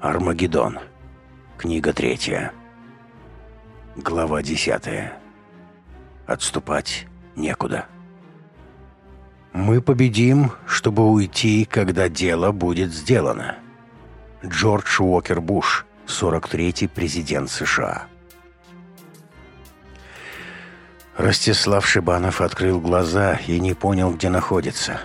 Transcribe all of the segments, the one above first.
Армагеддон. Книга третья. Глава десятая. Отступать некуда. Мы победим, чтобы уйти, когда дело будет сделано. Джордж Уокер Буш, 43-й президент США. Ростислав Шибанов открыл глаза и не понял, где находится.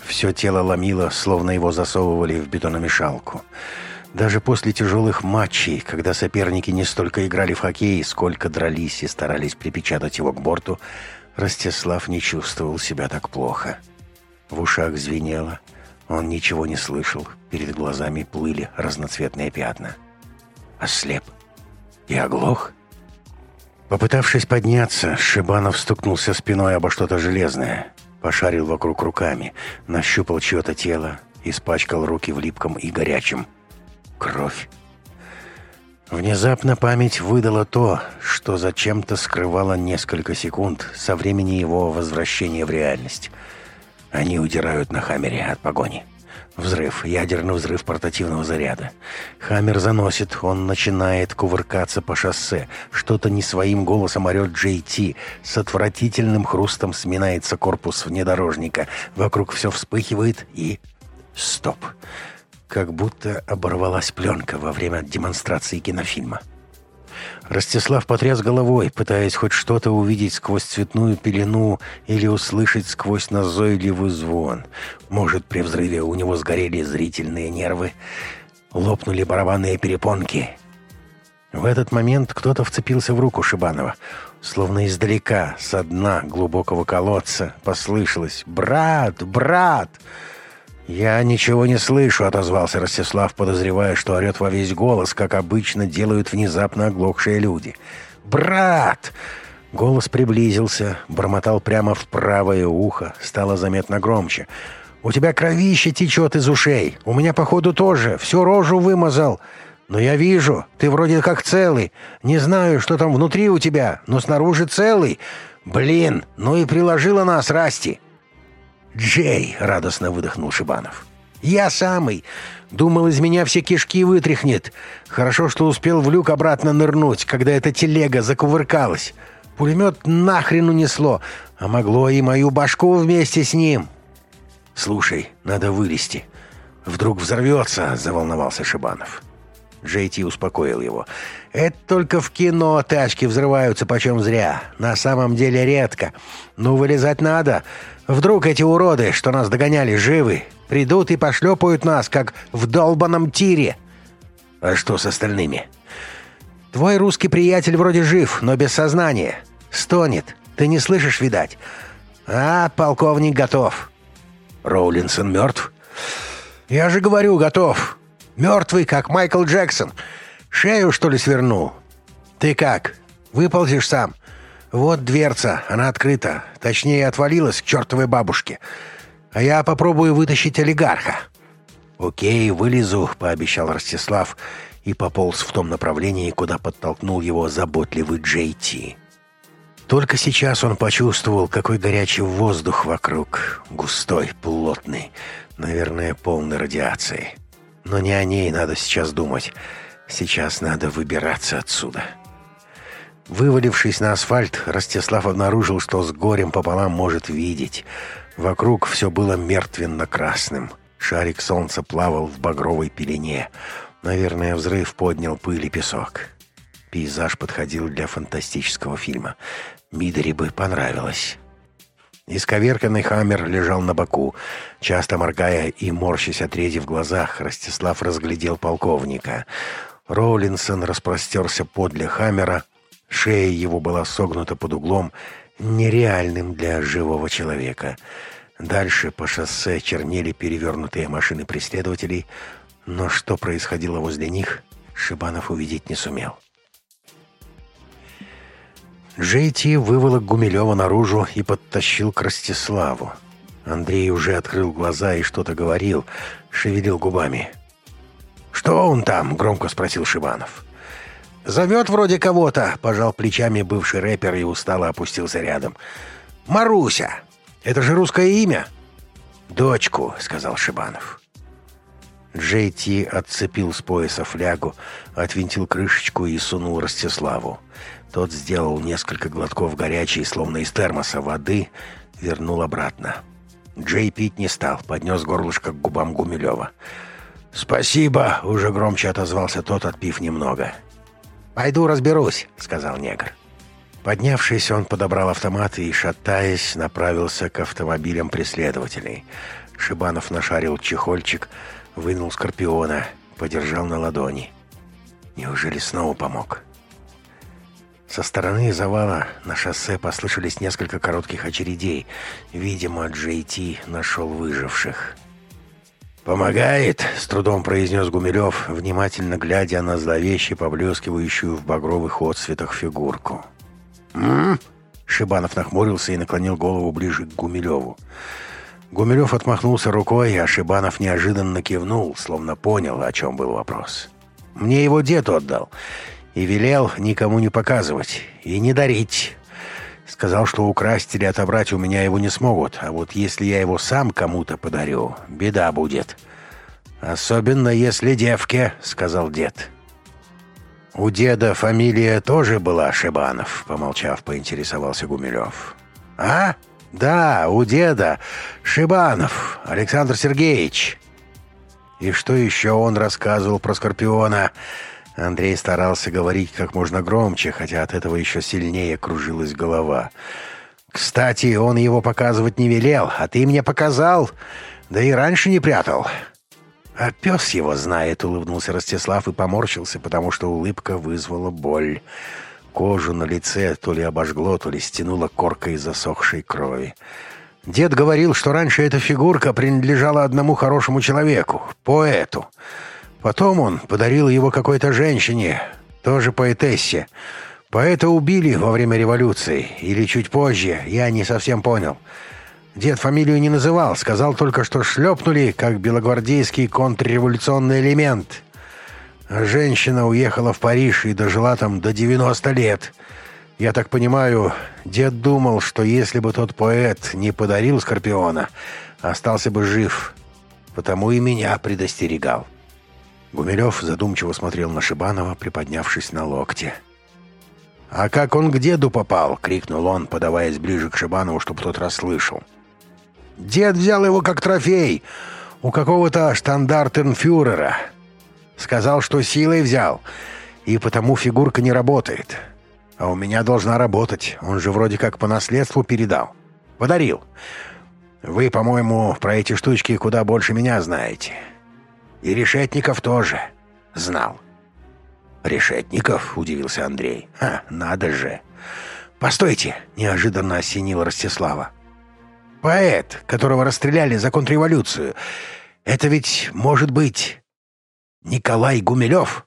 Все тело ломило, словно его засовывали в бетономешалку. «Все даже после тяжелых матчей, когда соперники не столько играли в хоккей, сколько дрались и старались припечатать его к борту, Ростислав не чувствовал себя так плохо. В ушах звенело, он ничего не слышал, перед глазами плыли разноцветные пятна. Ослеп и оглох. Попытавшись подняться, Шибанов стукнулся спиной обо что-то железное, пошарил вокруг руками, нащупал чье-то тело, испачкал руки в липком и горячем – кровь. Внезапно память выдала то, что зачем-то скрывала несколько секунд со времени его возвращения в реальность. Они удирают на Хаммере от погони. Взрыв, ядерный взрыв портативного заряда. Хаммер заносит, он начинает кувыркаться по шоссе. Что-то не своим голосом орет Джей Ти. С отвратительным хрустом сминается корпус внедорожника. Вокруг все вспыхивает и... Стоп. Стоп как будто оборвалась пленка во время демонстрации кинофильма. Ростислав потряс головой, пытаясь хоть что-то увидеть сквозь цветную пелену или услышать сквозь назойливый звон. Может, при взрыве у него сгорели зрительные нервы, лопнули барабанные перепонки. В этот момент кто-то вцепился в руку Шибанова. Словно издалека, со дна глубокого колодца, послышалось «Брат! Брат!» «Я ничего не слышу», — отозвался Ростислав, подозревая, что орет во весь голос, как обычно делают внезапно оглохшие люди. «Брат!» Голос приблизился, бормотал прямо в правое ухо, стало заметно громче. «У тебя кровище течет из ушей, у меня, походу, тоже, всю рожу вымазал. Но я вижу, ты вроде как целый. Не знаю, что там внутри у тебя, но снаружи целый. Блин, ну и приложила нас, Расти!» Джей!» — радостно выдохнул Шибанов. «Я самый! Думал, из меня все кишки вытряхнет. Хорошо, что успел в люк обратно нырнуть, когда эта телега закувыркалась. Пулемет нахрен унесло, а могло и мою башку вместе с ним!» «Слушай, надо вылезти. Вдруг взорвется!» — заволновался Шибанов. Джейти успокоил его. Это только в кино тачки взрываются почем зря. На самом деле редко. Ну, вылезать надо. Вдруг эти уроды, что нас догоняли, живы, придут и пошлепают нас, как в долбанном тире. А что с остальными? Твой русский приятель вроде жив, но без сознания. Стонет. Ты не слышишь, видать. А, полковник готов. Роулинсон мертв? Я же говорю, готов. Мертвый, как Майкл Джексон. Джексон. Шею, что ли, свернул? Ты как? Выползешь сам? Вот дверца, она открыта. Точнее, отвалилась к чертовой бабушке. А я попробую вытащить олигарха». «Окей, вылезу», — пообещал Ростислав и пополз в том направлении, куда подтолкнул его заботливый Джей Ти. Только сейчас он почувствовал, какой горячий воздух вокруг, густой, плотный, наверное, полный радиации. Но не о ней надо сейчас думать. Сейчас надо выбираться отсюда. Вывалившись на асфальт, Ростислав обнаружил, что с горем пополам может видеть. Вокруг все было мертвенно-красным. Шарик солнца плавал в багровой пелене. Наверное, взрыв поднял пыль и песок. Пейзаж подходил для фантастического фильма. Мидори бы понравилось. Исковерканный хаммер лежал на боку. Часто моргая и морщась от рези в глазах, Ростислав разглядел полковника. Роллинсон распростерся подле Хаммера, шея его была согнута под углом, нереальным для живого человека. Дальше по шоссе чернели перевернутые машины преследователей, но что происходило возле них, Шибанов увидеть не сумел. Джейти выволок Гумилева наружу и подтащил к Ростиславу. Андрей уже открыл глаза и что-то говорил, шевелил губами — «Что он там?» — громко спросил Шибанов. «Зовет вроде кого-то», — пожал плечами бывший рэпер и устало опустился рядом. «Маруся! Это же русское имя!» «Дочку», — сказал Шибанов. Джей Ти отцепил с пояса флягу, отвинтил крышечку и сунул Ростиславу. Тот сделал несколько глотков горячей, словно из термоса, воды, вернул обратно. Джей пить не стал, поднес горлышко к губам Гумилева. «Гумилева». «Спасибо!» — уже громче отозвался тот, отпив немного. «Пойду разберусь», — сказал негр. Поднявшись, он подобрал автомат и, шатаясь, направился к автомобилям преследователей. Шибанов нашарил чехольчик, вынул скорпиона, подержал на ладони. Неужели снова помог? Со стороны завала на шоссе послышались несколько коротких очередей. Видимо, Джейти нашел выживших. «Помогает!» — с трудом произнес Гумилев, внимательно глядя на зловеще поблескивающую в багровых отцветах фигурку. «М?», Шибанов нахмурился и наклонил голову ближе к Гумилеву. Гумилев отмахнулся рукой, а Шибанов неожиданно кивнул, словно понял, о чем был вопрос. «Мне его дед отдал и велел никому не показывать и не дарить. Сказал, что украсть или отобрать у меня его не смогут, а вот если я его сам кому-то подарю, беда будет. Особенно если девке, сказал дед. У деда фамилия тоже была Шибанов, помолчав, поинтересовался Гумилев. А? Да, у деда Шибанов Александр Сергеевич. И что еще он рассказывал про Скорпиона? Андрей старался говорить как можно громче, хотя от этого еще сильнее кружилась голова. «Кстати, он его показывать не велел, а ты мне показал, да и раньше не прятал». «А пес его знает», — улыбнулся Ростислав и поморщился, потому что улыбка вызвала боль. Кожу на лице то ли обожгло, то ли стянуло коркой засохшей крови. Дед говорил, что раньше эта фигурка принадлежала одному хорошему человеку, поэту. «Поэту». Потом он подарил его какой-то женщине, тоже поэтессе. Поэта убили во время революции, или чуть позже, я не совсем понял. Дед фамилию не называл, сказал только, что шлепнули, как белогвардейский контрреволюционный элемент. Женщина уехала в Париж и дожила там до 90 лет. Я так понимаю, дед думал, что если бы тот поэт не подарил Скорпиона, остался бы жив. Потому и меня предостерегал. Гумилев задумчиво смотрел на Шибанова, приподнявшись на локте. «А как он к деду попал?» — крикнул он, подаваясь ближе к Шибанову, чтобы тот расслышал. «Дед взял его как трофей у какого-то штандартенфюрера. Сказал, что силой взял, и потому фигурка не работает. А у меня должна работать, он же вроде как по наследству передал. Подарил. Вы, по-моему, про эти штучки куда больше меня знаете». И Решетников тоже знал. «Решетников?» – удивился Андрей. «Ха, надо же!» «Постойте!» – неожиданно осенил Ростислава. «Поэт, которого расстреляли за контрреволюцию, это ведь, может быть, Николай Гумилев?»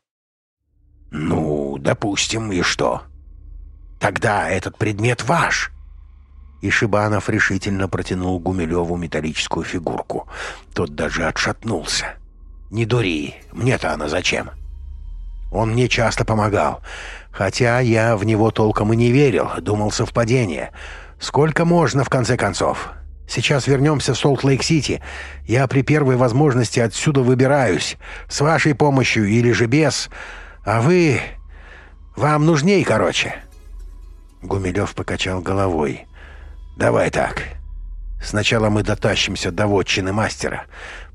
«Ну, допустим, и что?» «Тогда этот предмет ваш!» И Шибанов решительно протянул Гумилеву металлическую фигурку. Тот даже отшатнулся. Не дури, мне-то она зачем? Он мне часто помогал, хотя я в него толком и не верил, думал совпадение. Сколько можно, в конце концов? Сейчас вернемся в Солт-Лейк-Сити. Я при первой возможности отсюда выбираюсь, с вашей помощью или же без. А вы... вам нужней, короче». Гумилев покачал головой. «Давай так. Сначала мы дотащимся до вотчины мастера.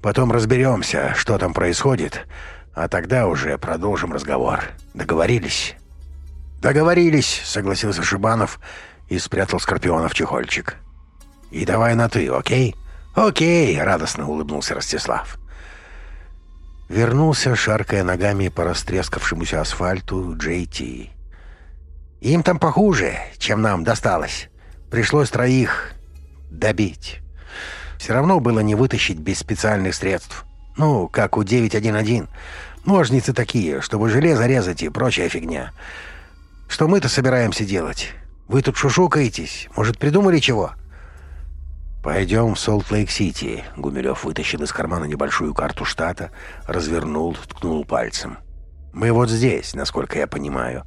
Потом разберемся, что там происходит, а тогда уже продолжим разговор. Договорились?» «Договорились», — согласился Шибанов и спрятал Скорпиона в чехольчик. «И давай на «ты», окей?» «Окей», — радостно улыбнулся Ростислав. Вернулся, шаркая ногами по растрескавшемуся асфальту, Джей Ти. «Им там похуже, чем нам досталось. Пришлось троих добить». Все равно было не вытащить без специальных средств. Ну, как у 911. Ножницы такие, чтобы железо резать и прочая фигня. Что мы-то собираемся делать? Вы тут шушукаетесь? Может, придумали чего?» «Пойдем в Солт-Лейк-Сити», — Гумилев вытащил из кармана небольшую карту штата, развернул, ткнул пальцем. «Мы вот здесь, насколько я понимаю.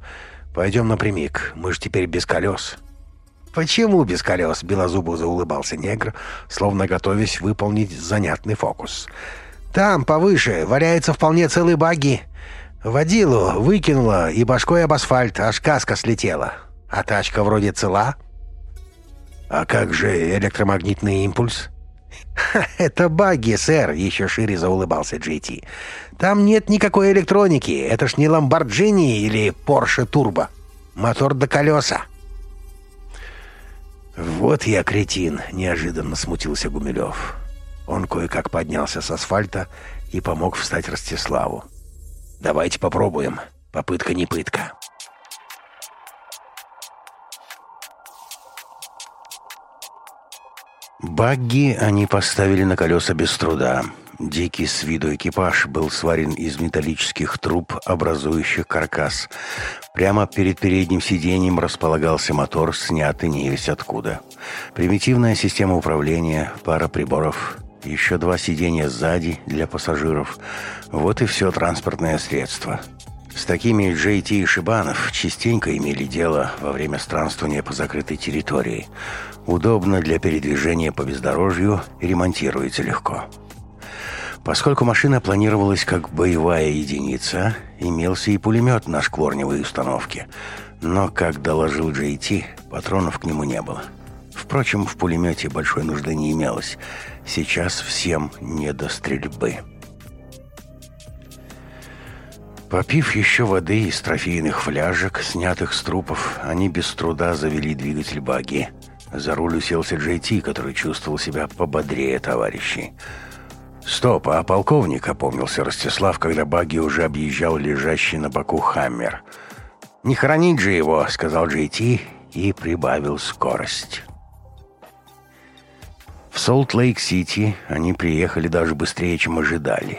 Пойдем напрямик, мы же теперь без колес». Почему без колес Белозубо заулыбался негр, словно готовясь выполнить занятный фокус. Там, повыше, валяются вполне целые баги. Водилу выкинуло и башкой об асфальт, аж каска слетела. А тачка вроде цела. А как же электромагнитный импульс? Это баги, сэр, еще шире заулыбался GT. Там нет никакой электроники, это ж не Ламборджини или Порше Турбо. Мотор до колеса. «Вот я кретин!» – неожиданно смутился Гумилев. Он кое-как поднялся с асфальта и помог встать Ростиславу. «Давайте попробуем. Попытка не пытка». Багги они поставили на колеса без труда. Дикий с виду экипаж был сварен из металлических труб, образующих каркас. Прямо перед передним сиденьем располагался мотор, снятый не весь откуда. Примитивная система управления, пара приборов, еще два сиденья сзади для пассажиров. Вот и все транспортное средство. С такими JT и Шибанов частенько имели дело во время странствования по закрытой территории. Удобно для передвижения по бездорожью и ремонтируется легко. Поскольку машина планировалась как боевая единица, имелся и пулемет на шкворневой установке. Но, как доложил Джейти, патронов к нему не было. Впрочем, в пулемете большой нужды не имелось. Сейчас всем не до стрельбы. Попив еще воды из трофейных фляжек, снятых с трупов, они без труда завели двигатель баги. За руль уселся Джейти, который чувствовал себя пободрее товарищей. Стоп, а полковник, опомнился Ростислав, когда Баги уже объезжал лежащий на боку Хаммер. «Не хранить же его», — сказал Джейти и прибавил скорость. В Солт-Лейк-Сити они приехали даже быстрее, чем ожидали.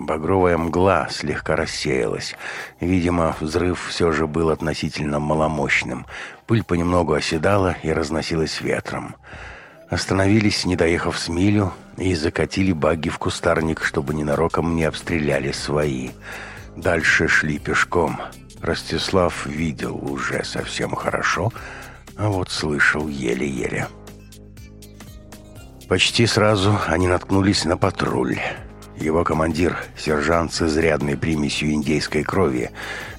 Багровая мгла слегка рассеялась. Видимо, взрыв все же был относительно маломощным. Пыль понемногу оседала и разносилась ветром. «Багровая Остановились, не доехав с милю, и закатили баги в кустарник, чтобы ненароком не обстреляли свои. Дальше шли пешком. Ростислав видел уже совсем хорошо, а вот слышал еле-еле. Почти сразу они наткнулись на патруль. Его командир, сержант с изрядной примесью индейской крови,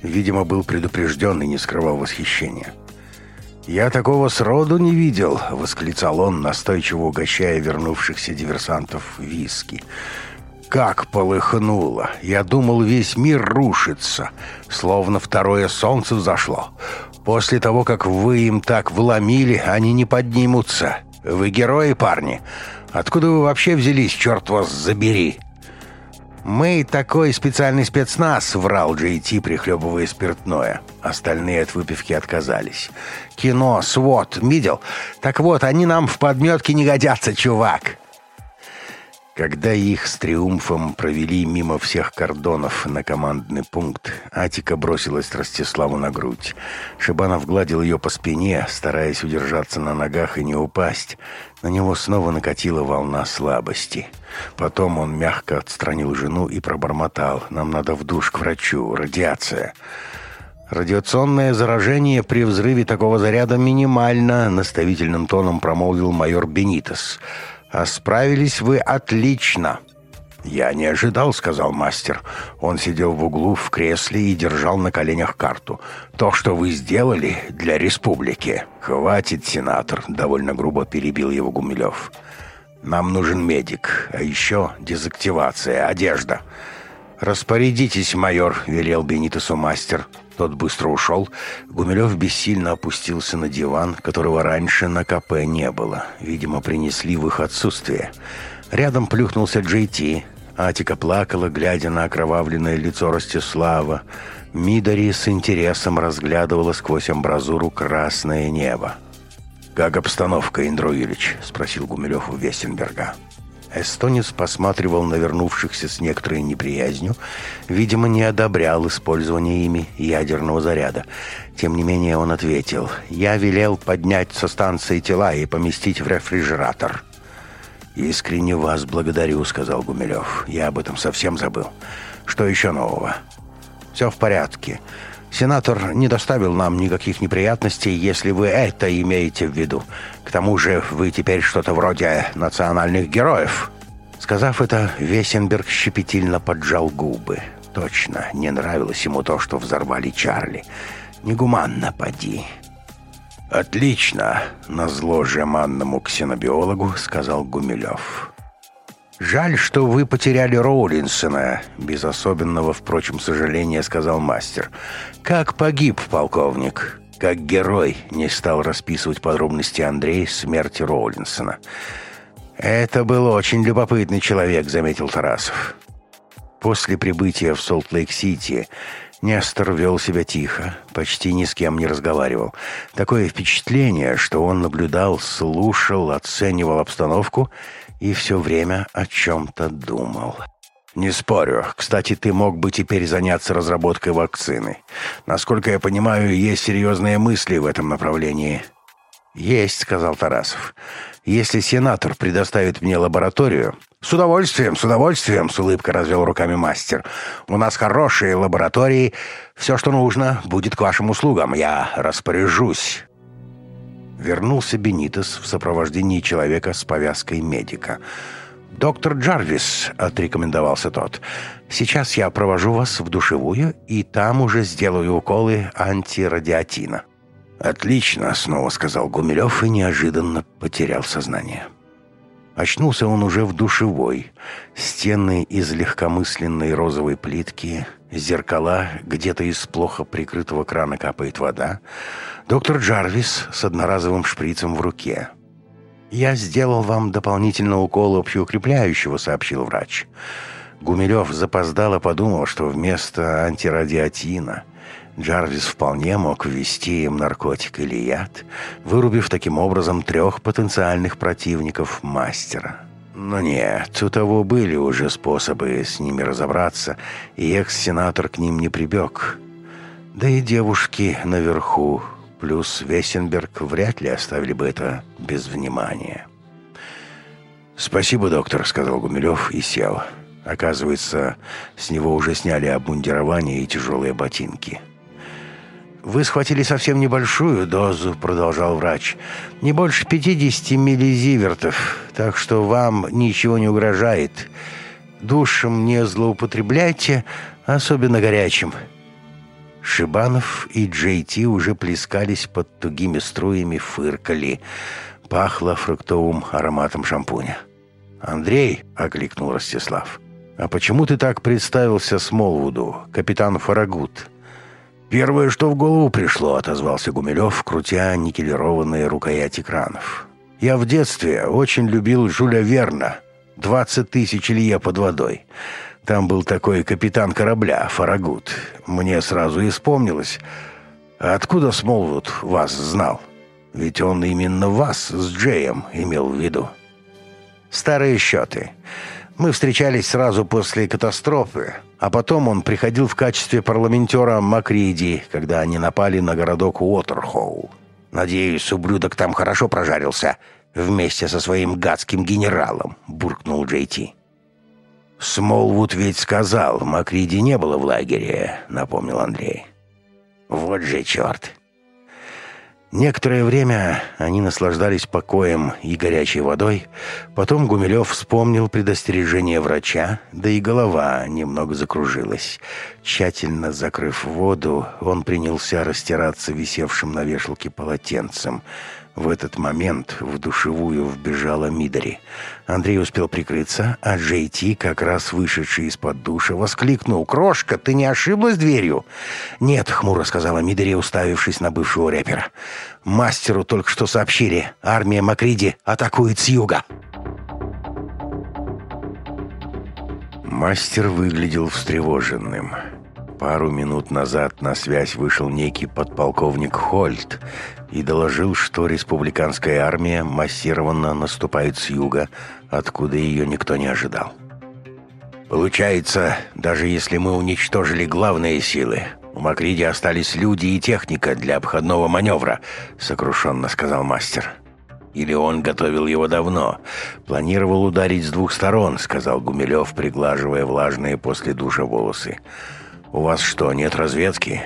видимо, был предупрежден и не скрывал восхищения. «Я такого сроду не видел!» — восклицал он, настойчиво угощая вернувшихся диверсантов виски. «Как полыхнуло! Я думал, весь мир рушится, словно второе солнце взошло. После того, как вы им так вломили, они не поднимутся. Вы герои, парни! Откуда вы вообще взялись, черт вас забери!» Мы такой специальный спецназ врал, Ралджи идти, прихлебывая спиртное. Остальные от выпивки отказались. Кино, свод, видел? Так вот, они нам в подметке не годятся, чувак. Когда их с триумфом провели мимо всех кордонов на командный пункт, Атика бросилась Ростиславу на грудь. Шибанов гладил ее по спине, стараясь удержаться на ногах и не упасть. На него снова накатила волна слабости. Потом он мягко отстранил жену и пробормотал. «Нам надо в душ к врачу. Радиация». «Радиационное заражение при взрыве такого заряда минимально», — наставительным тоном промолвил майор Бенитас. «Радиация» «А справились вы отлично!» «Я не ожидал», — сказал мастер. Он сидел в углу в кресле и держал на коленях карту. «То, что вы сделали для республики...» «Хватит, сенатор», — довольно грубо перебил его Гумилев. «Нам нужен медик, а еще дезактивация, одежда». «Распорядитесь, майор», — велел Бенитосу мастер тот быстро ушел, Гумилев бессильно опустился на диван, которого раньше на КП не было. Видимо, принесли в их отсутствие. Рядом плюхнулся Джей Ти. Атика плакала, глядя на окровавленное лицо Ростислава. Мидори с интересом разглядывала сквозь амбразуру красное небо. «Как обстановка, Индро Юрьевич?» – спросил Гумилев у Вестенберга. Эстонец посматривал на вернувшихся с некоторой неприязнью, видимо, не одобрял использование ими ядерного заряда. Тем не менее он ответил, «Я велел поднять со станции тела и поместить в рефрижератор». «Искренне вас благодарю», — сказал Гумилев. «Я об этом совсем забыл. Что еще нового?» «Все в порядке. Сенатор не доставил нам никаких неприятностей, если вы это имеете в виду. К тому же вы теперь что-то вроде национальных героев». Сказав это, Весенберг щепетильно поджал губы. Точно, не нравилось ему то, что взорвали Чарли. «Негуманно, поди». «Отлично!» — назло жеманному ксенобиологу сказал Гумилев. «Жаль, что вы потеряли Роулинсона», — без особенного, впрочем, сожаления сказал мастер. «Как погиб полковник?» Как герой не стал расписывать подробности Андрей смерти Роулинсона. «Это был очень любопытный человек», — заметил Тарасов. После прибытия в Солт-Лейк-Сити Нестор вел себя тихо, почти ни с кем не разговаривал. Такое впечатление, что он наблюдал, слушал, оценивал обстановку и все время о чем-то думал. Не спорю. Кстати, ты мог бы теперь заняться разработкой вакцины. Насколько я понимаю, есть серьезные мысли в этом направлении. «Есть», — сказал Тарасов. «Если сенатор предоставит мне лабораторию...» «С удовольствием, с удовольствием», — с улыбкой развел руками мастер. «У нас хорошие лаборатории. Все, что нужно, будет к вашим услугам. Я распоряжусь». Вернулся Бенитес в сопровождении человека с повязкой медика. «Доктор Джарвис», — отрекомендовался тот, — «сейчас я провожу вас в душевую и там уже сделаю уколы антирадиатина». «Отлично», — снова сказал Гумилев и неожиданно потерял сознание. Очнулся он уже в душевой. Стены из легкомысленной розовой плитки, зеркала, где-то из плохо прикрытого крана капает вода. Доктор Джарвис с одноразовым шприцем в руке. «Я сделал вам дополнительно укол общеукрепляющего», — сообщил врач. Гумилев запоздало подумал, что вместо антирадиатина Джарвис вполне мог ввести им наркотик или яд, вырубив таким образом трех потенциальных противников мастера. Но нет, у того были уже способы с ними разобраться, и экс-сенатор к ним не прибег. Да и девушки наверху Плюс Весенберг вряд ли оставили бы это без внимания. «Спасибо, доктор», — сказал Гумилев и сел. Оказывается, с него уже сняли обмундирование и тяжелые ботинки. «Вы схватили совсем небольшую дозу», — продолжал врач. «Не больше 50 миллизивертов, так что вам ничего не угрожает. Душем не злоупотребляйте, особенно горячим». Шибанов и Джейти уже плескались под тугими струями, фыркали. Пахло фруктовым ароматом шампуня. «Андрей!» — окликнул Ростислав. «А почему ты так представился Смолвуду, капитан Фарагут?» «Первое, что в голову пришло», — отозвался Гумилев, крутя никелированные рукоять экранов. «Я в детстве очень любил Жюля Верна. «Двадцать тысяч лье под водой». Там был такой капитан корабля, Фарагут. Мне сразу и вспомнилось. Откуда Смолвуд вас знал? Ведь он именно вас с Джеем имел в виду. Старые счеты. Мы встречались сразу после катастрофы, а потом он приходил в качестве парламентера Макриди, когда они напали на городок Уотерхоу. «Надеюсь, ублюдок там хорошо прожарился вместе со своим гадским генералом», — буркнул Джей Ти. Смолвуд ведь сказал, в Макриде не было в лагере, напомнил Андрей. Вот же черт. Некоторое время они наслаждались покоем и горячей водой, потом Гумилев вспомнил предостережение врача, да и голова немного закружилась. Тщательно закрыв воду, он принялся растираться висевшим на вешалке полотенцем – в этот момент в душевую вбежала Мидори. Андрей успел прикрыться, а Джей Ти, как раз вышедший из-под душа, воскликнул. «Крошка, ты не ошиблась дверью?» «Нет», — хмуро сказала Мидори, уставившись на бывшего рэпера. «Мастеру только что сообщили. Армия Макриди атакует с юга». Мастер выглядел встревоженным пару минут назад на связь вышел некий подполковник Хольт, и доложил, что республиканская армия массированно наступает с юга, откуда ее никто не ожидал. Получается, даже если мы уничтожили главные силы, у Макриди остались люди и техника для обходного маневра, сокрушенно сказал мастер. Или он готовил его давно. Планировал ударить с двух сторон, сказал Гумилев, приглаживая влажные после душа волосы. У вас что, нет разведки?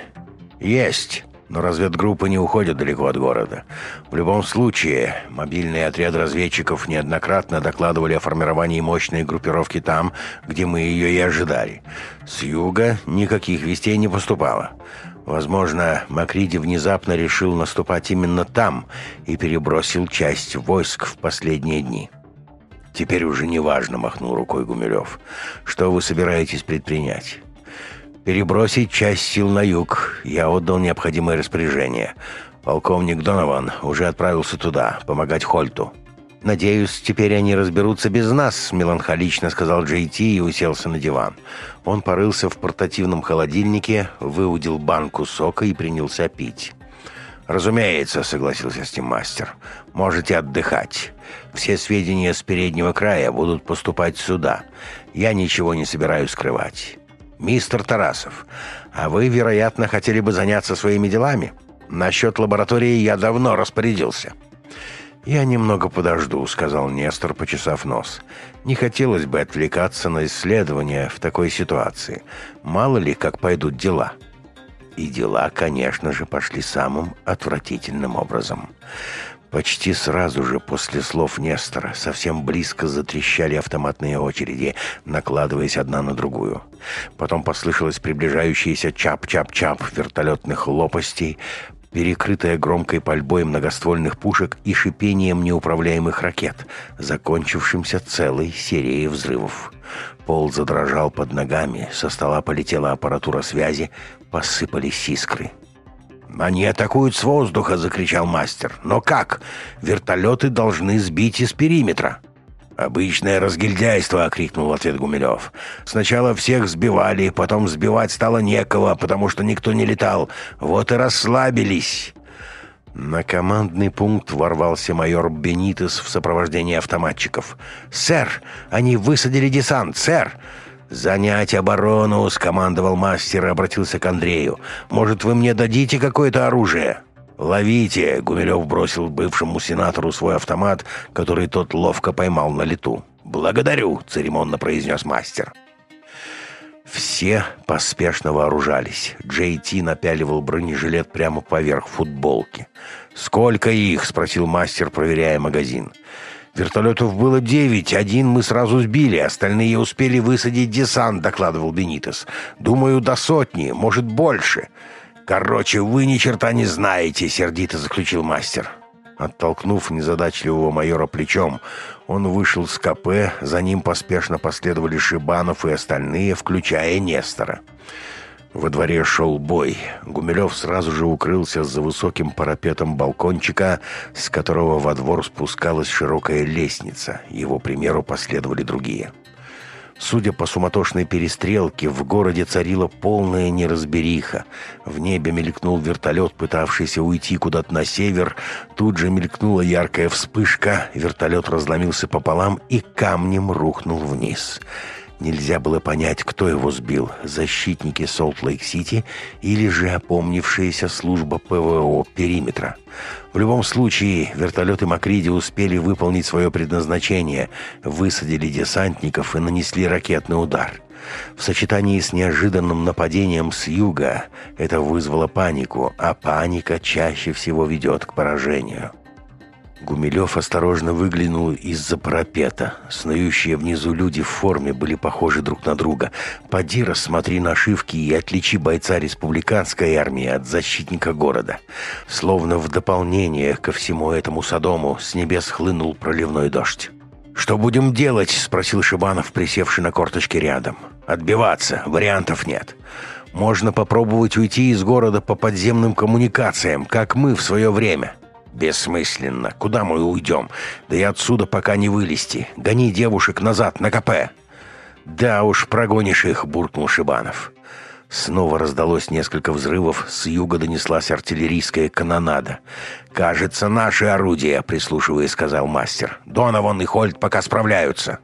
Есть. Но разведгруппы не уходят далеко от города. В любом случае, мобильные отряды разведчиков неоднократно докладывали о формировании мощной группировки там, где мы ее и ожидали. С юга никаких вестей не поступало. Возможно, Макриди внезапно решил наступать именно там и перебросил часть войск в последние дни. «Теперь уже неважно», — махнул рукой Гумилев. «Что вы собираетесь предпринять?» перебросить часть сил на юг. Я отдал необходимое распоряжение. Полковник Донован уже отправился туда, помогать Хольту. «Надеюсь, теперь они разберутся без нас», — меланхолично сказал Джей Ти и уселся на диван. Он порылся в портативном холодильнике, выудил банку сока и принялся пить. «Разумеется», — согласился стиммастер. «Можете отдыхать. Все сведения с переднего края будут поступать сюда. Я ничего не собираюсь скрывать. Мистер Тарасов, а вы, вероятно, хотели бы заняться своими делами. Насчет лаборатории я давно распорядился». «Я немного подожду», — сказал Нестор, почесав нос. «Не хотелось бы отвлекаться на исследования в такой ситуации. Мало ли, как пойдут дела». И дела, конечно же, пошли самым отвратительным образом. Почти сразу же после слов Нестора совсем близко затрещали автоматные очереди, накладываясь одна на другую. Потом послышалось приближающееся чап-чап-чап вертолетных лопастей, перекрытая громкой пальбой многоствольных пушек и шипением неуправляемых ракет, закончившимся целой серией взрывов. Пол задрожал под ногами, со стола полетела аппаратура связи, посыпались искры. Они атакуют с воздуха!» — закричал мастер. «Но как? Вертолеты должны сбить из периметра!» «Обычное разгильдяйство!» — окрикнул в ответ Гумилев. «Сначала всех сбивали, потом сбивать стало некого, потому что никто не летал. Вот и расслабились!» На командный пункт ворвался майор Бенитес в сопровождении автоматчиков. «Сэр! Они высадили десант! Сэр!» «Занятие оборону!» — скомандовал мастер и обратился к Андрею. «Может, вы мне дадите какое-то оружие?» «Ловите!» — Гумилев бросил бывшему сенатору свой автомат, который тот ловко поймал на лету. «Благодарю!» — церемонно произнес мастер. Все поспешно вооружались. Джей Ти напяливал бронежилет прямо поверх футболки. «Сколько их?» — спросил мастер, проверяя магазин. Вертолетов было девять, один мы сразу сбили, остальные успели высадить десант, докладывал Бенитес. Думаю, до сотни, может больше. Короче, вы ни черта не знаете, сердито заключил мастер. Оттолкнув незадачливого майора плечом, он вышел с КП, за ним поспешно последовали Шибанов и остальные, включая Нестора. Во дворе шел бой. Гумилев сразу же укрылся за высоким парапетом балкончика, с которого во двор спускалась широкая лестница. Его примеру последовали другие. Судя по суматошной перестрелке, в городе царила полная неразбериха. В небе мелькнул вертолет, пытавшийся уйти куда-то на север. Тут же мелькнула яркая вспышка, вертолет разломился пополам и камнем рухнул вниз. «Вниз». Нельзя было понять, кто его сбил – защитники Солт-Лейк-Сити или же опомнившаяся служба ПВО периметра. В любом случае, вертолеты Макриди успели выполнить свое предназначение, высадили десантников и нанесли ракетный удар. В сочетании с неожиданным нападением с юга это вызвало панику, а паника чаще всего ведет к поражению. Гумилев осторожно выглянул из-за парапета. Снующие внизу люди в форме были похожи друг на друга. «Поди, рассмотри нашивки и отличи бойца республиканской армии от защитника города». Словно в дополнение ко всему этому Содому с небес хлынул проливной дождь. «Что будем делать?» – спросил Шибанов, присевший на корточке рядом. «Отбиваться. Вариантов нет». Можно попробовать уйти из города по подземным коммуникациям, как мы в свое время. Бессмысленно. Куда мы уйдем? Да и отсюда пока не вылезти. Гони девушек назад, на КП!» «Да уж, прогонишь их!» — буркнул Шибанов. Снова раздалось несколько взрывов, с юга донеслась артиллерийская канонада. «Кажется, наши орудия!» — прислушиваясь, сказал мастер. «Донован и Хольд пока справляются!»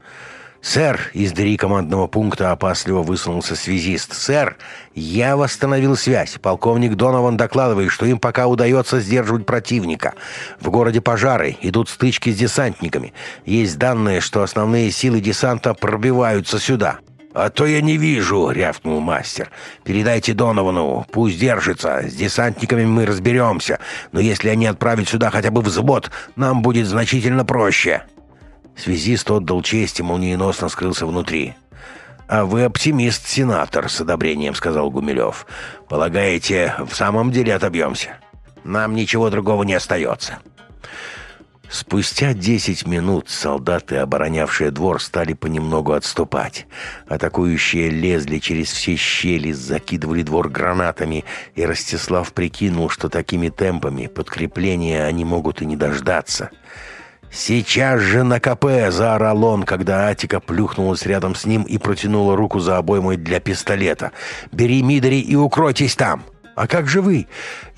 «Сэр!» — издали командного пункта опасливо высунулся связист. «Сэр, я восстановил связь. Полковник Донован докладывает, что им пока удается сдерживать противника. В городе пожары, идут стычки с десантниками. Есть данные, что основные силы десанта пробиваются сюда». «А то я не вижу!» — рявкнул мастер. «Передайте Доновану, пусть держится. С десантниками мы разберемся. Но если они отправят сюда хотя бы взвод, нам будет значительно проще». Связист отдал честь и молниеносно скрылся внутри. «А вы оптимист, сенатор», — с одобрением сказал Гумилев. «Полагаете, в самом деле отобьемся? Нам ничего другого не остается». Спустя 10 минут солдаты, оборонявшие двор, стали понемногу отступать. Атакующие лезли через все щели, закидывали двор гранатами, и Ростислав прикинул, что такими темпами подкрепления они могут и не дождаться. «Сейчас же на КП!» – заорал он, когда Атика плюхнулась рядом с ним и протянула руку за обоймой для пистолета. «Бери Мидори и укройтесь там!» «А как же вы?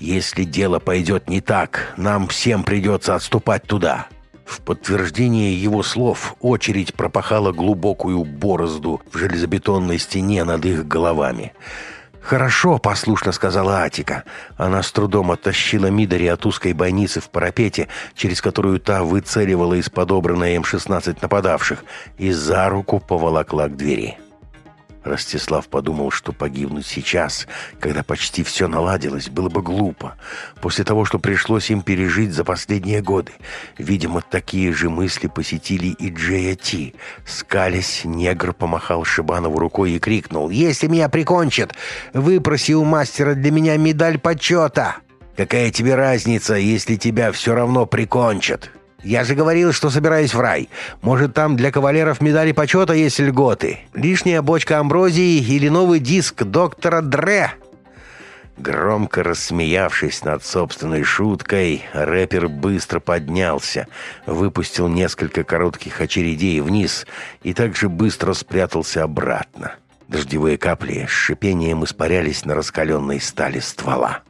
Если дело пойдет не так, нам всем придется отступать туда!» В подтверждение его слов очередь пропахала глубокую борозду в железобетонной стене над их головами. «Бери «Хорошо», — послушно сказала Атика. Она с трудом оттащила Мидори от узкой бойницы в парапете, через которую та выцеливала из подобранной М-16 нападавших, и за руку поволокла к двери. Ростислав подумал, что погибнуть сейчас, когда почти все наладилось, было бы глупо. После того, что пришлось им пережить за последние годы. Видимо, такие же мысли посетили и Джея Ти. Скалясь, негр помахал Шибанову рукой и крикнул. «Если меня прикончат, выпроси у мастера для меня медаль почета!» «Какая тебе разница, если тебя все равно прикончат?» Я же говорил, что собираюсь в рай. Может, там для кавалеров медали почета есть льготы. Лишняя бочка амброзии или новый диск доктора Дре. Громко рассмеявшись над собственной шуткой, рэпер быстро поднялся, выпустил несколько коротких очередей вниз и также быстро спрятался обратно. Дождевые капли с шипением испарялись на раскаленной стали ствола.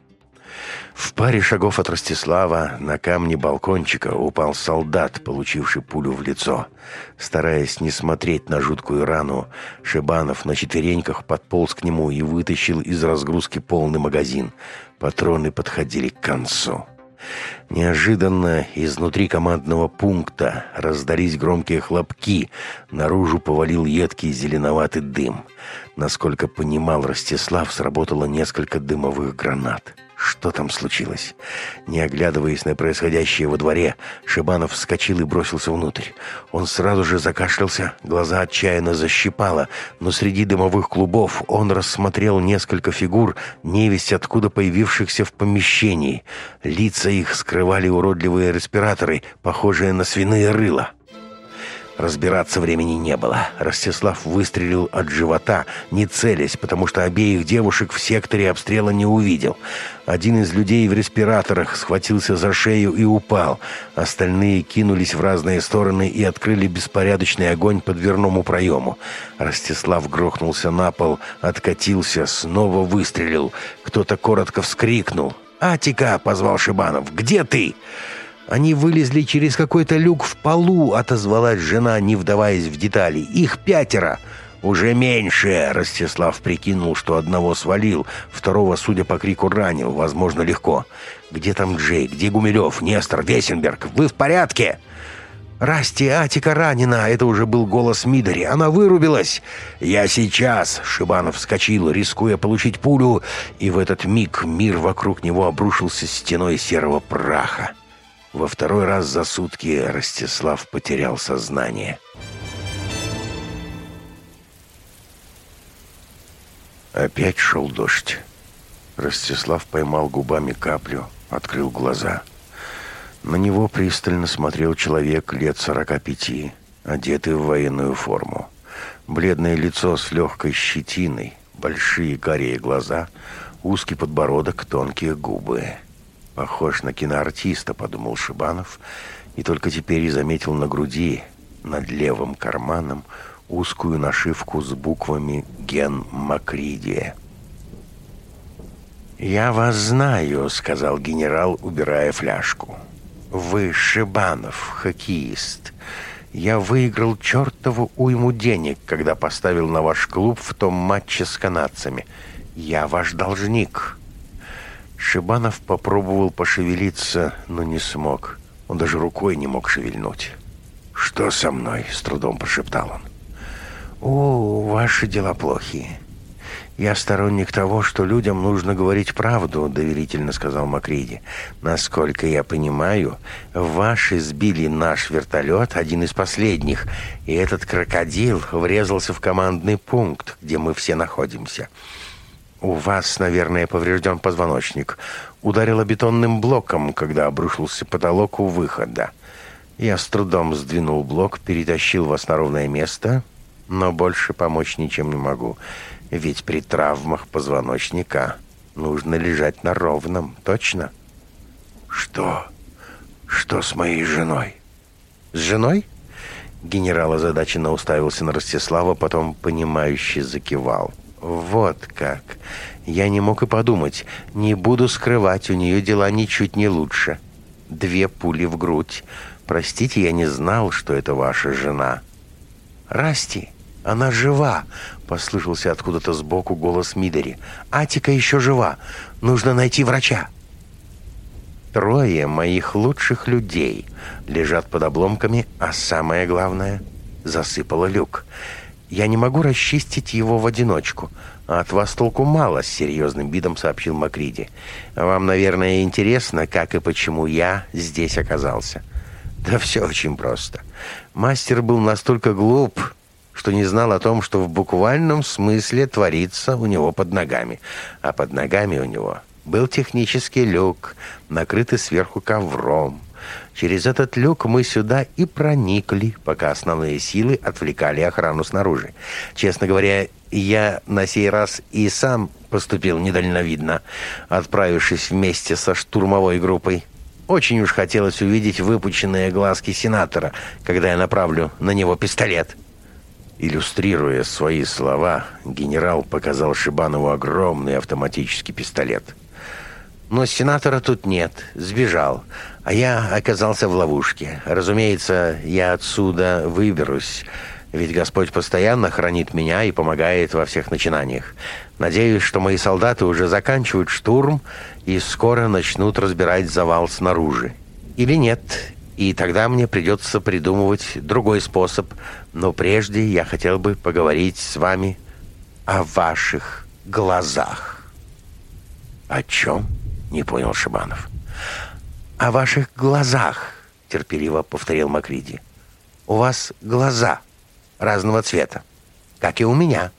В паре шагов от Ростислава на камне балкончика упал солдат, получивший пулю в лицо. Стараясь не смотреть на жуткую рану, Шибанов на четвереньках подполз к нему и вытащил из разгрузки полный магазин. Патроны подходили к концу. Неожиданно изнутри командного пункта раздались громкие хлопки, наружу повалил едкий зеленоватый дым. Насколько понимал Ростислав, сработало несколько дымовых гранат. Что там случилось? Не оглядываясь на происходящее во дворе, Шибанов вскочил и бросился внутрь. Он сразу же закашлялся, глаза отчаянно защипало, но среди дымовых клубов он рассмотрел несколько фигур, невесть откуда появившихся в помещении. Лица их скрывали уродливые респираторы, похожие на свиные рыла. Разбираться времени не было. Ростислав выстрелил от живота, не целясь, потому что обеих девушек в секторе обстрела не увидел. Один из людей в респираторах схватился за шею и упал. Остальные кинулись в разные стороны и открыли беспорядочный огонь по дверному проему. Ростислав грохнулся на пол, откатился, снова выстрелил. Кто-то коротко вскрикнул. «Атика!» — позвал Шибанов. «Где ты?» Они вылезли через какой-то люк в полу, отозвалась жена, не вдаваясь в детали. Их пятеро. «Уже меньше!» – Ростислав прикинул, что одного свалил, второго, судя по крику, ранил, возможно, легко. «Где там Джей? Где Гумилев? Нестор? Весенберг? Вы в порядке?» «Расти, Атика ранена!» — это уже был голос Мидори. «Она вырубилась!» «Я сейчас!» — Шибанов вскочил, рискуя получить пулю, и в этот миг мир вокруг него обрушился стеной серого праха. Во второй раз за сутки Ростислав потерял сознание. Опять шел дождь. Ростислав поймал губами каплю, открыл глаза. На него пристально смотрел человек лет 45, одетый в военную форму. Бледное лицо с легкой щетиной, большие карие глаза, узкий подбородок, тонкие губы — похож на киноартиста, подумал Шибанов, и только теперь и заметил на груди, над левым карманом, узкую нашивку с буквами «Ген Макридия». «Я вас знаю», — сказал генерал, убирая фляжку. «Вы Шибанов, хоккеист. Я выиграл чертову уйму денег, когда поставил на ваш клуб в том матче с канадцами. Я ваш должник». Шибанов попробовал пошевелиться, но не смог. Он даже рукой не мог шевельнуть. «Что со мной?» — с трудом прошептал он. «О, ваши дела плохие. Я сторонник того, что людям нужно говорить правду», — доверительно сказал Макриди. «Насколько я понимаю, ваши сбили наш вертолет, один из последних, и этот крокодил врезался в командный пункт, где мы все находимся». У вас, наверное, поврежден позвоночник. Ударило бетонным блоком, когда обрушился потолок у выхода. Я с трудом сдвинул блок, перетащил вас на ровное место, но больше помочь ничем не могу. Ведь при травмах позвоночника нужно лежать на ровном, точно? Что? Что с моей женой? С женой? Генерал озадаченно уставился на Ростислава, потом понимающе закивал. — вот как. Я не мог и подумать. Не буду скрывать, у нее дела ничуть не лучше. Две пули в грудь. Простите, я не знал, что это ваша жена. Расти, она жива, послышался откуда-то сбоку голос Мидери. Атика еще жива. Нужно найти врача. Трое моих лучших людей лежат под обломками, а самое главное засыпало люк. Я не могу расчистить его в одиночку. От вас толку мало, с серьезным видом сообщил Макриди. Вам, наверное, интересно, как и почему я здесь оказался. Да все очень просто. Мастер был настолько глуп, что не знал о том, что в буквальном смысле творится у него под ногами. А под ногами у него был технический люк, накрытый сверху ковром. Через этот люк мы сюда и проникли, пока основные силы отвлекали охрану снаружи. Честно говоря, я на сей раз и сам поступил недальновидно, отправившись вместе со штурмовой группой. Очень уж хотелось увидеть выпученные глазки сенатора, когда я направлю на него пистолет. Иллюстрируя свои слова, генерал показал Шибанову огромный автоматический пистолет – но сенатора тут нет, сбежал. А я оказался в ловушке. Разумеется, я отсюда выберусь. Ведь Господь постоянно хранит меня и помогает во всех начинаниях. Надеюсь, что мои солдаты уже заканчивают штурм и скоро начнут разбирать завал снаружи. Или нет, и тогда мне придется придумывать другой способ. Но прежде я хотел бы поговорить с вами о ваших глазах. О чем? Не понял Шибанов. «О ваших глазах», — терпеливо повторил Макриди. «У вас глаза разного цвета, как и у меня».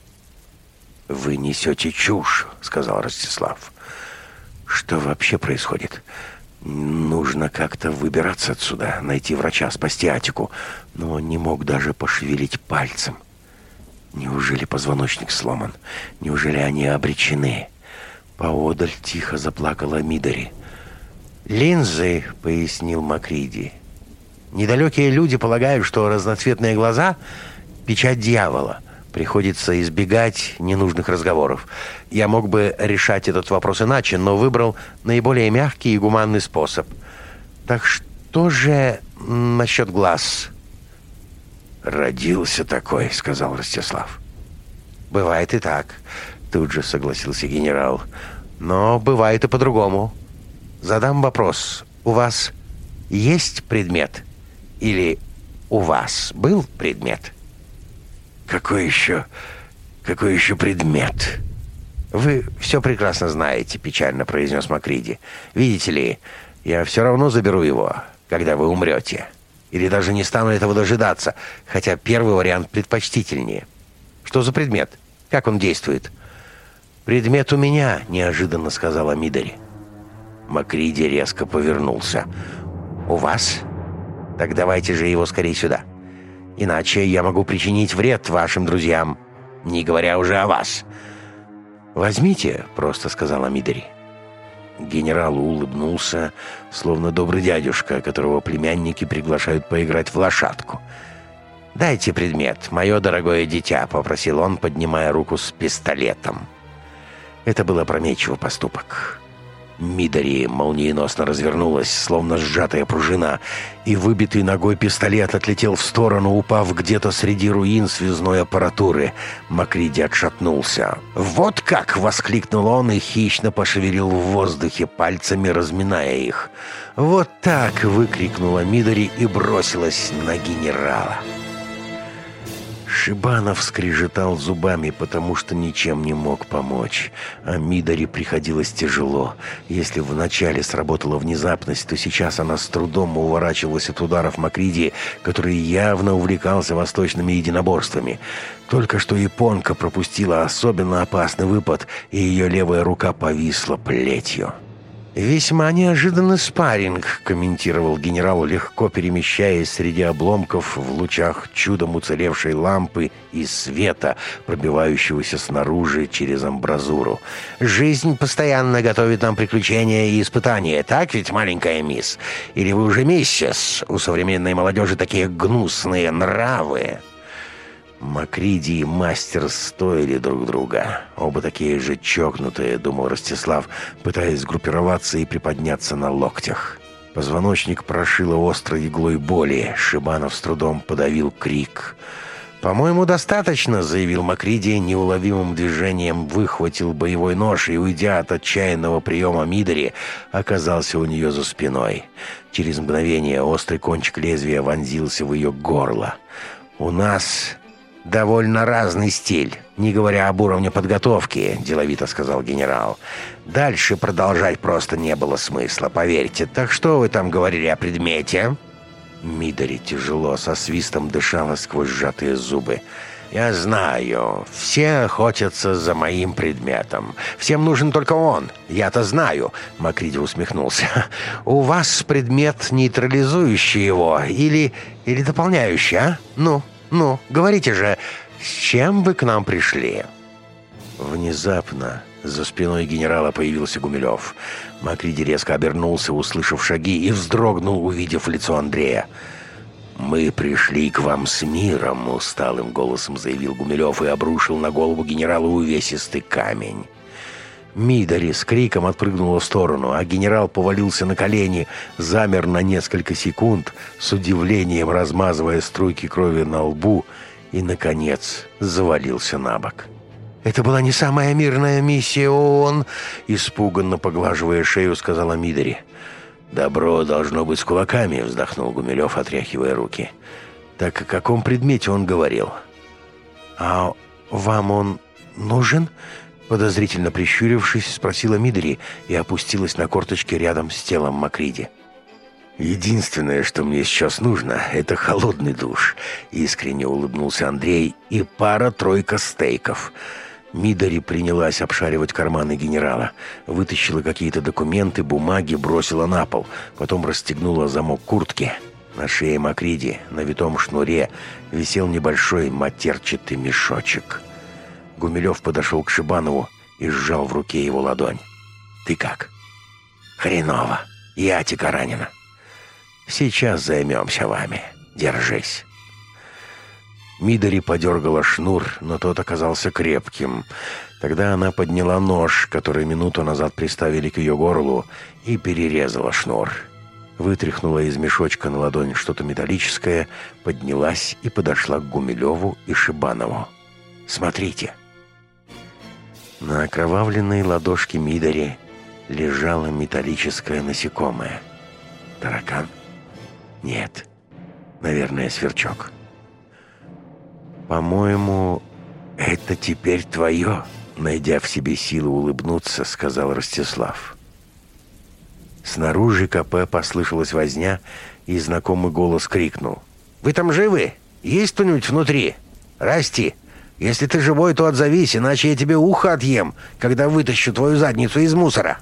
«Вы несете чушь», — сказал Ростислав. «Что вообще происходит? Нужно как-то выбираться отсюда, найти врача, спасти Атику». Но он не мог даже пошевелить пальцем. Неужели позвоночник сломан? Неужели они обречены?» Поодаль тихо заплакала Мидори. «Линзы», — пояснил Макриди. «Недалекие люди полагают, что разноцветные глаза — печать дьявола. Приходится избегать ненужных разговоров. Я мог бы решать этот вопрос иначе, но выбрал наиболее мягкий и гуманный способ. Так что же насчет глаз?» «Родился такой», — сказал Ростислав. «Бывает и так. Тут же согласился генерал. Но бывает и по-другому. Задам вопрос. У вас есть предмет? Или у вас был предмет? Какой еще... Какой еще предмет? Вы все прекрасно знаете, печально произнес Макриди. Видите ли, я все равно заберу его, когда вы умрете. Или даже не стану этого дожидаться, хотя первый вариант предпочтительнее. Что за предмет? Как он действует? — «Предмет у меня!» – неожиданно сказала Мидори. Макриди резко повернулся. «У вас? Так давайте же его скорее сюда. Иначе я могу причинить вред вашим друзьям, не говоря уже о вас». «Возьмите», — просто сказала Мидори. Генерал улыбнулся, словно добрый дядюшка, которого племянники приглашают поиграть в лошадку. «Дайте предмет, мое дорогое дитя», — попросил он, поднимая руку с пистолетом. Это был опрометчивый поступок. Мидори молниеносно развернулась, словно сжатая пружина, и выбитый ногой пистолет отлетел в сторону, упав где-то среди руин связной аппаратуры. Макриди отшатнулся. «Вот как!» — воскликнул он и хищно пошевелил в воздухе, пальцами разминая их. «Вот так!» — выкрикнула Мидори и бросилась на «Генерала!» Шибанов скрежетал зубами, потому что ничем не мог помочь. А Мидоре приходилось тяжело. Если вначале сработала внезапность, то сейчас она с трудом уворачивалась от ударов Макриди, который явно увлекался восточными единоборствами. Только что японка пропустила особенно опасный выпад, и ее левая рука повисла плетью. Весь неожиданный ожиданно спарринг», — комментировал генерал, легко перемещаясь среди обломков в лучах чудом уцелевшей лампы и света, пробивающегося снаружи через амбразуру. «Жизнь постоянно готовит нам приключения и испытания, так ведь, маленькая мисс? Или вы уже миссис? У современной молодежи такие гнусные нравы!» Макриди мастер стоили друг друга. Оба такие же чокнутые, думал Ростислав, пытаясь сгруппироваться и приподняться на локтях. Позвоночник прошило острой иглой боли. Шибанов с трудом подавил крик. «По-моему, достаточно», — заявил Макриди, неуловимым движением выхватил боевой нож и, уйдя от отчаянного приема Мидори, оказался у нее за спиной. Через мгновение острый кончик лезвия вонзился в ее горло. «У нас довольно разный стиль, не говоря об уровне подготовки», — деловито сказал генерал. «Дальше продолжать просто не было смысла, поверьте. Так что вы там говорили о предмете?» Мидори тяжело, со свистом дышала сквозь сжатые зубы. «Я знаю, все охотятся за моим предметом. Всем нужен только он. Я-то знаю», — Макриди усмехнулся. «У вас предмет, нейтрализующий его или, или дополняющий, а? Ну?» Ну, говорите же, с чем вы к нам пришли?» Внезапно за спиной генерала появился Гумилев. Макриди резко обернулся, услышав шаги, и вздрогнул, увидев лицо Андрея. «Мы пришли к вам с миром», — усталым голосом заявил Гумилев и обрушил на голову генерала увесистый камень. Мидори с криком отпрыгнула в сторону, а генерал повалился на колени, замер на несколько секунд, с удивлением размазывая струйки крови на лбу и, наконец, завалился на бок. «Это была не самая мирная миссия ООН!» — испуганно поглаживая шею, сказала Мидори. «Добро должно быть с кулаками», — вздохнул Гумилев, отряхивая руки. «Так о каком предмете он говорил?» «А вам он нужен?» Подозрительно прищурившись, спросила Мидри и опустилась на корточки рядом с телом Макриди. «Единственное, что мне сейчас нужно, это холодный душ», — искренне улыбнулся Андрей, — «и пара-тройка стейков». Мидори принялась обшаривать карманы генерала. Вытащила какие-то документы, бумаги, бросила на пол. Потом расстегнула замок куртки. На шее Макриди, на витом шнуре, висел небольшой матерчатый мешочек. «Мешочек». Гумилев подошел к Шибанову и сжал в руке его ладонь. «Ты как?» «Хреново. Я тика ранена. Сейчас займемся вами. Держись». Мидори подергала шнур, но тот оказался крепким. Тогда она подняла нож, который минуту назад приставили к ее горлу, и перерезала шнур. Вытряхнула из мешочка на ладонь что-то металлическое, поднялась и подошла к Гумилеву и Шибанову. «Смотрите!» На окровавленной ладошке Мидори лежало металлическое насекомое. Таракан? Нет. Наверное, сверчок. «По-моему, это теперь твое», — найдя в себе силы улыбнуться, сказал Ростислав. Снаружи КП послышалась возня, и знакомый голос крикнул. «Вы там живы? Есть кто-нибудь внутри? Расти!» Если ты живой, то отзовись, иначе я тебе ухо отъем, когда вытащу твою задницу из мусора».